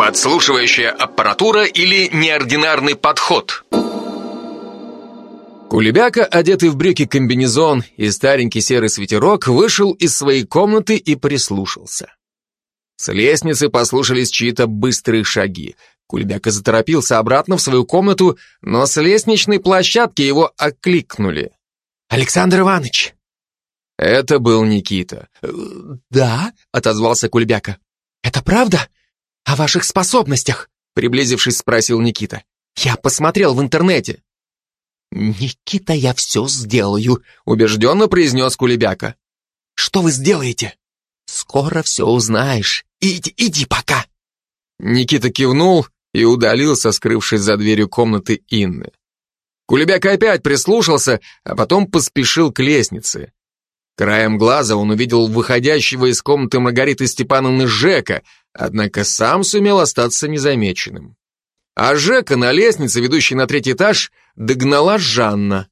подслушивающая аппаратура или неординарный подход. Кулебяка, одетый в брюки-комбинезон и старенький серый свитерок, вышел из своей комнаты и прислушался. С лестницы послушались чьи-то быстрые шаги. Кулебяка заторопился обратно в свою комнату, но с лестничной площадки его окликнули. «Александр Иванович!» Это был Никита. «Да?» — отозвался Кулебяка. «Это правда? О ваших способностях?» Приблизившись, спросил Никита. «Я посмотрел в интернете». «Никита, я все сделаю», — убежденно произнес Кулебяка. «Что вы сделаете?» «Скоро все узнаешь. Иди, иди пока». Никита кивнул и удалился, скрывшись за дверью комнаты Инны. Кулебяка опять прислушался, а потом поспешил к лестнице. Краем глаза он увидел выходящего из комнаты Маргариты Степановны Жека, однако сам сумел остаться незамеченным. А Жека на лестнице, ведущей на третий этаж, догнала Жанна.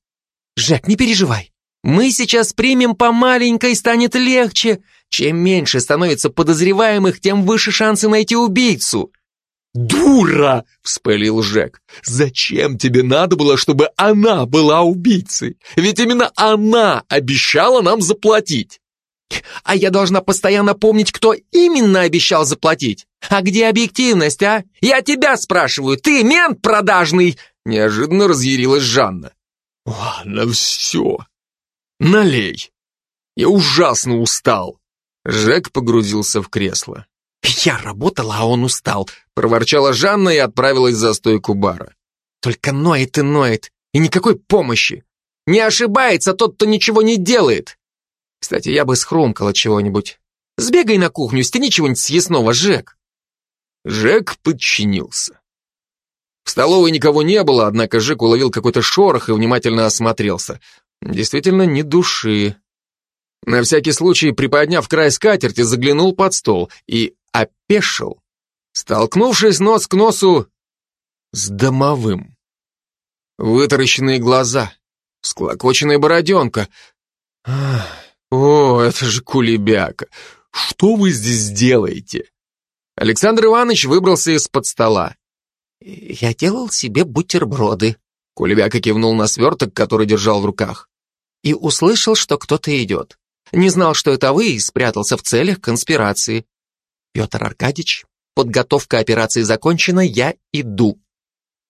«Жек, не переживай. Мы сейчас примем по маленькой, станет легче. Чем меньше становится подозреваемых, тем выше шансы найти убийцу». «Дура!» — вспылил Жек. «Зачем тебе надо было, чтобы она была убийцей? Ведь именно она обещала нам заплатить!» А я должна постоянно помнить, кто именно обещал заплатить. А где объективность, а? Я тебя спрашиваю, ты мент продажный!» Неожиданно разъярилась Жанна. «Ладно, все. Налей. Я ужасно устал». Жек погрузился в кресло. «Я работала, а он устал», — проворчала Жанна и отправилась за стойку бара. «Только ноет и ноет, и никакой помощи. Не ошибается тот, кто ничего не делает. Кстати, я бы схрумкала чего-нибудь. Сбегай на кухню, стяни чего-нибудь съестного, Жек. Жек подчинился. В столовой никого не было, однако Жек уловил какой-то шорох и внимательно осмотрелся. Действительно, ни души. На всякий случай, приподняв край скатерти, заглянул под стол и опешил, столкнувшись нос к носу с домовым. Вытаращенные глаза, склокоченная бороденка. Ах, «О, это же кулебяка! Что вы здесь делаете?» Александр Иванович выбрался из-под стола. «Я делал себе бутерброды», — Кулебяка кивнул на сверток, который держал в руках. «И услышал, что кто-то идет. Не знал, что это вы, и спрятался в целях конспирации. Петр Аркадьевич, подготовка операции закончена, я иду».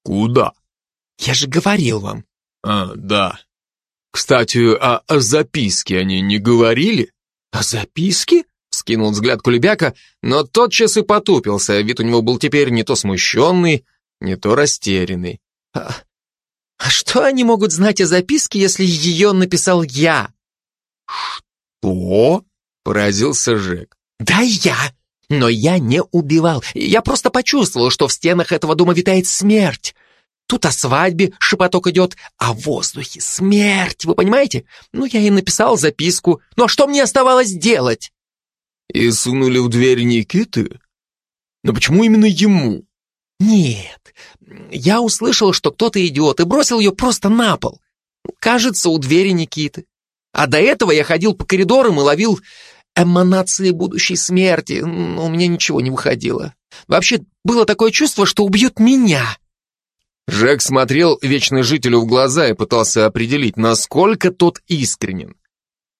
«Куда?» «Я же говорил вам». «А, да», кстати, а о записке они не говорили? О записке? Скинул взгляд Кулебяка, но тотчас и потупился, вид у него был теперь не то смущенный, не то растерянный. А, а что они могут знать о записке, если ее написал я? Что? Поразился Жек. Да я! Но я не убивал. Я просто почувствовал, что в стенах этого дома витает смерть. Тут о свадьбе шепоток идет, а в воздухе смерть, вы понимаете? Ну, я и написал записку. Ну, а что мне оставалось делать? И сунули в дверь Никиты? Но почему именно ему? Нет, я услышал, что кто-то идет, и бросил ее просто на пол. Кажется, у двери Никиты. А до этого я ходил по коридорам и ловил эманации будущей смерти, но у меня ничего не выходило. Вообще, было такое чувство, что убьют меня. Жек смотрел вечный жителю в глаза и пытался определить, насколько тот искренен.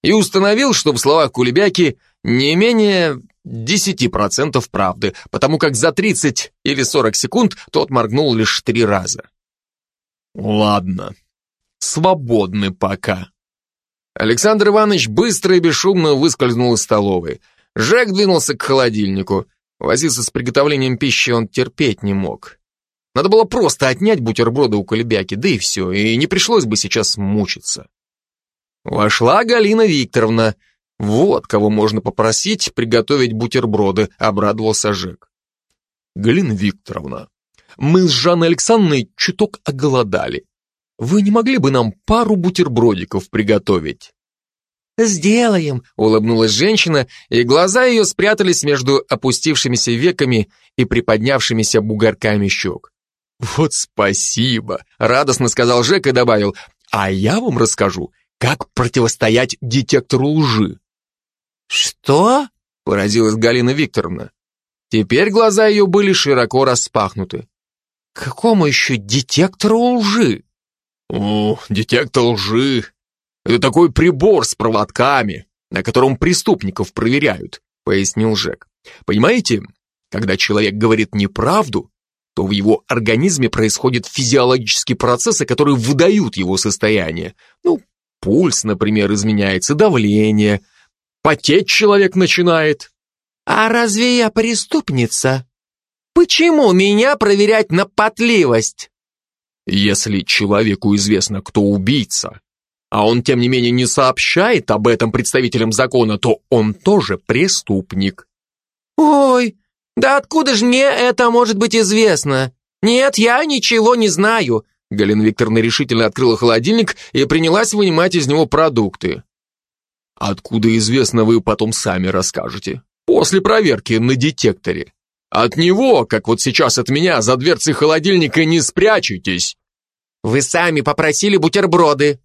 И установил, что в словах Кулебяки не менее 10% правды, потому как за 30 или 40 секунд тот моргнул лишь три раза. Ладно, свободны пока. Александр Иванович быстро и бесшумно выскользнул из столовой. Жек двинулся к холодильнику. Возиться с приготовлением пищи он терпеть не мог. Надо было просто отнять бутерброды у Колебяки, да и все, и не пришлось бы сейчас мучиться. Вошла Галина Викторовна. Вот кого можно попросить приготовить бутерброды, обрадовался Жек. Галина Викторовна, мы с Жанной Александровной чуток оголодали. Вы не могли бы нам пару бутербродиков приготовить? «Сделаем», — улыбнулась женщина, и глаза ее спрятались между опустившимися веками и приподнявшимися бугорками щек. «Вот спасибо!» — радостно сказал Жек и добавил. «А я вам расскажу, как противостоять детектору лжи». «Что?» — поразилась Галина Викторовна. Теперь глаза ее были широко распахнуты. К какому еще детектору лжи? О, детектор лжи. Это такой прибор с проводками, на котором преступников проверяют, пояснил Жек. Понимаете, когда человек говорит неправду, то в его организме происходят физиологические процессы, которые выдают его состояние. Ну, пульс, например, изменяется, давление, потеть человек начинает. А разве я преступница? Почему меня проверять на потливость? Если человеку известно, кто убийца, а он, тем не менее, не сообщает об этом представителям закона, то он тоже преступник. Ой, да откуда же мне это может быть известно? Нет, я ничего не знаю. Галина Викторовна решительно открыла холодильник и принялась вынимать из него продукты. Откуда известно, вы потом сами расскажете. После проверки на детекторе. От него, как вот сейчас от меня, за дверцей холодильника не спрячетесь. Вы сами попросили бутерброды.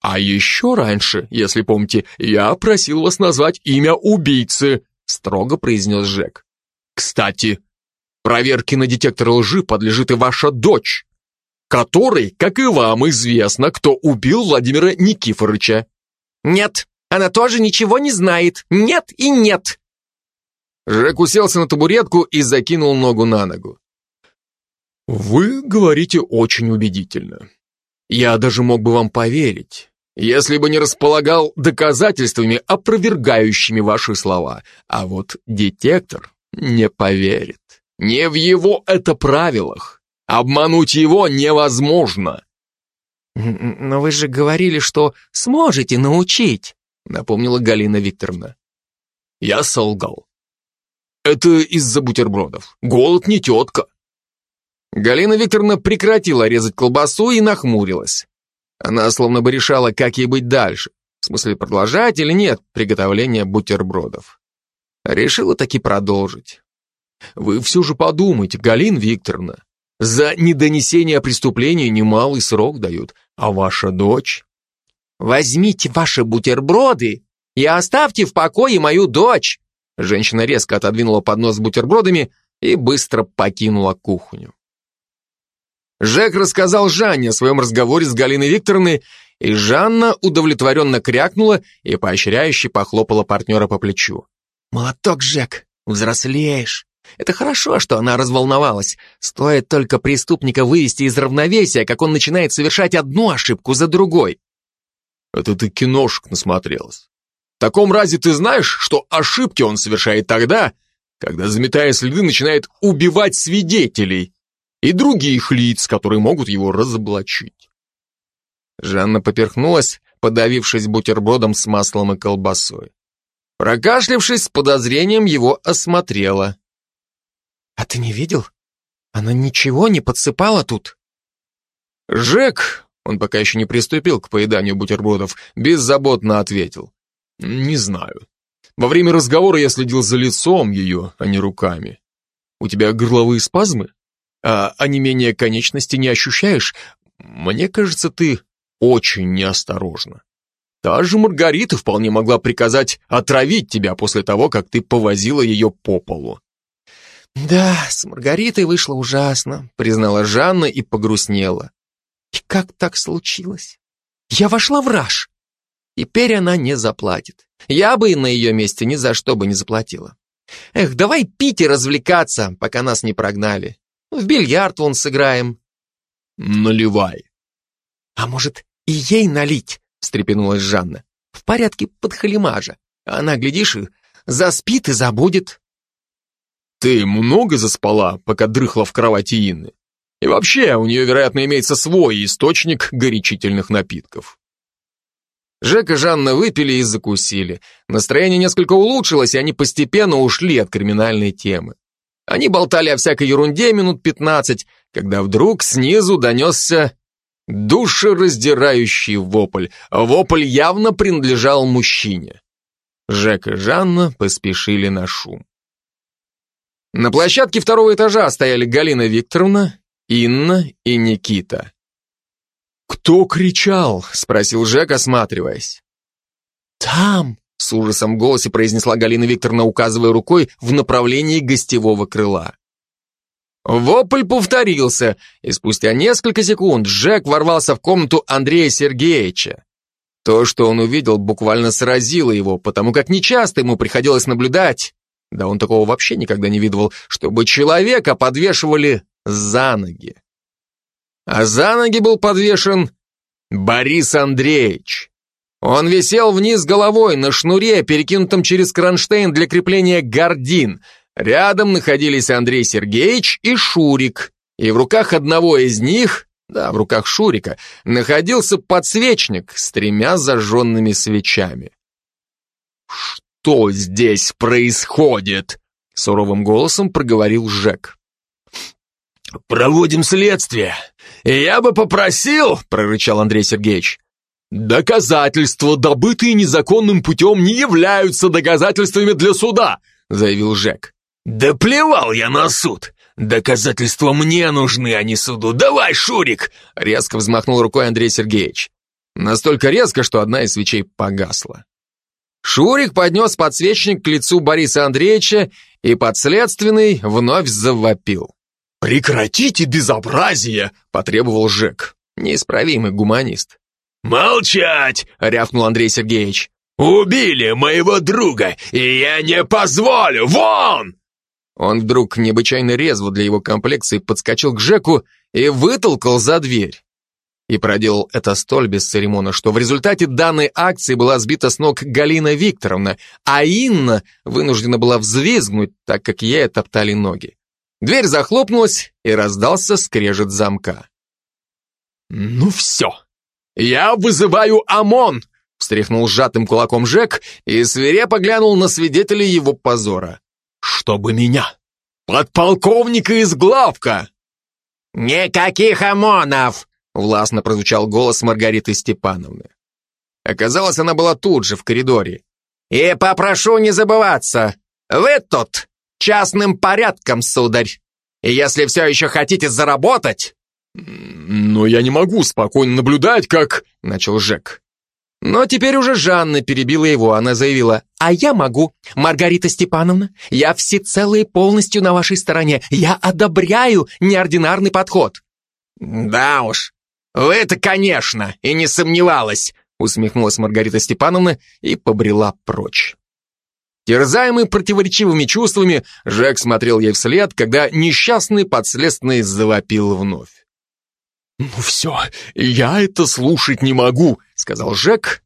А еще раньше, если помните, я просил вас назвать имя убийцы, строго произнес Жек. Кстати, проверке на детектор лжи подлежит и ваша дочь, которой, как и вам, известно, кто убил Владимира Никифоровича. Нет, она тоже ничего не знает. Нет и нет. Жек уселся на табуретку и закинул ногу на ногу. «Вы говорите очень убедительно. Я даже мог бы вам поверить, если бы не располагал доказательствами, опровергающими ваши слова. А вот детектор не поверит. Не в его это правилах. Обмануть его невозможно». «Но вы же говорили, что сможете научить», напомнила Галина Викторовна. «Я солгал. Это из-за бутербродов. Голод не тетка. Галина Викторовна прекратила резать колбасу и нахмурилась. Она словно бы решала, как ей быть дальше. В смысле, продолжать или нет приготовление бутербродов. Решила таки продолжить. Вы все же подумайте, Галина Викторовна, за недонесение преступления немалый срок дают, а ваша дочь... Возьмите ваши бутерброды и оставьте в покое мою дочь. Женщина резко отодвинула поднос с бутербродами и быстро покинула кухню. Жек рассказал Жанне о своем разговоре с Галиной Викторовной, и Жанна удовлетворенно крякнула и поощряюще похлопала партнера по плечу. «Молоток, Жек, взрослеешь. Это хорошо, что она разволновалась. Стоит только преступника вывести из равновесия, как он начинает совершать одну ошибку за другой». «Это ты киношек насмотрелась. В таком разе ты знаешь, что ошибки он совершает тогда, когда, заметая следы, начинает убивать свидетелей и других лиц, которые могут его разоблачить. Жанна поперхнулась, подавившись бутербродом с маслом и колбасой. Прокашлявшись, с подозрением его осмотрела. «А ты не видел? Она ничего не подсыпала тут?» Жек, он пока еще не приступил к поеданию бутербродов, беззаботно ответил. Не знаю. Во время разговора я следил за лицом ее, а не руками. У тебя горловые спазмы? А онемение конечности не ощущаешь? Мне кажется, ты очень неосторожна. Та же Маргарита вполне могла приказать отравить тебя после того, как ты повозила ее по полу. «Да, с Маргаритой вышло ужасно», — признала Жанна и погрустнела. «И как так случилось? Я вошла в раж. Теперь она не заплатит. Я бы и на ее месте ни за что бы не заплатила. Эх, давай пить и развлекаться, пока нас не прогнали. В бильярд вон сыграем. Наливай. А может, и ей налить? Встрепенулась Жанна. В порядке подхалимажа. Она, глядишь, заспит и забудет. Ты много заспала, пока дрыхла в кровати Инны? И вообще, у нее, вероятно, имеется свой источник горячительных напитков. Жек и Жанна выпили и закусили. Настроение несколько улучшилось, и они постепенно ушли от криминальной темы. Они болтали о всякой ерунде минут пятнадцать, когда вдруг снизу донесся душераздирающий вопль. Вопль явно принадлежал мужчине. Жек и Жанна поспешили на шум. На площадке второго этажа стояли Галина Викторовна, Инна и Никита. «Кто кричал?» — спросил Жек, осматриваясь. «Там!» — с ужасом в голосе произнесла Галина Викторовна, указывая рукой в направлении гостевого крыла. Вопль повторился, и спустя несколько секунд Джек ворвался в комнату Андрея Сергеевича. То, что он увидел, буквально сразило его, потому как нечасто ему приходилось наблюдать, да он такого вообще никогда не видывал, чтобы человека подвешивали за ноги. А за ноги был подвешен Борис Андреевич. Он висел вниз головой на шнуре, перекинутом через кронштейн для крепления гордин. Рядом находились Андрей Сергеевич и Шурик, и в руках одного из них, да, в руках Шурика, находился подсвечник с тремя зажженными свечами. «Что здесь происходит?» — суровым голосом проговорил Жек. «Проводим следствие. Я бы попросил, — прорычал Андрей Сергеевич, — доказательства, добытые незаконным путем, не являются доказательствами для суда, — заявил Жек. «Да плевал я на суд! Доказательства мне нужны, а не суду! Давай, Шурик!» Резко взмахнул рукой Андрей Сергеевич. Настолько резко, что одна из свечей погасла. Шурик поднес подсвечник к лицу Бориса Андреевича, и подследственный вновь завопил. «Прекратите безобразие!» — потребовал Жек. Неисправимый гуманист. «Молчать!» — рявкнул Андрей Сергеевич. «Убили моего друга, и я не позволю! Вон!» Он вдруг необычайно резво для его комплекции подскочил к Жеку и вытолкал за дверь. И проделал это столь бесцеремонно, что в результате данной акции была сбита с ног Галина Викторовна, а Инна вынуждена была взвизгнуть, так как ей топтали ноги. Дверь захлопнулась, и раздался скрежет замка. «Ну все, я вызываю ОМОН!» встряхнул сжатым кулаком Жек и свирепо глянул на свидетелей его позора. «Чтобы меня! Подполковника из главка!» «Никаких ОМОНов!» властно прозвучал голос Маргариты Степановны. Оказалось, она была тут же, в коридоре. «И попрошу не забываться, вы тут частным порядком, сударь. И если все еще хотите заработать...» «Но я не могу спокойно наблюдать, как...» — начал Жек. Но теперь уже Жанна перебила его, она заявила, «А я могу, Маргарита Степановна, я всецело и полностью на вашей стороне, я одобряю неординарный подход». «Да уж, вы-то, конечно, и не сомневалась», усмехнулась Маргарита Степановна и побрела прочь. Терзаемый противоречивыми чувствами, Жек смотрел ей вслед, когда несчастный подследственный завопил вновь. «Ну все, я это слушать не могу», — сказал Жек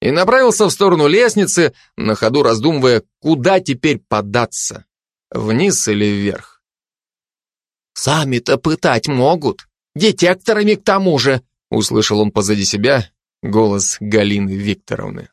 и направился в сторону лестницы, на ходу раздумывая, куда теперь податься, вниз или вверх. «Сами-то пытать могут, детекторами к тому же», — услышал он позади себя голос Галины Викторовны.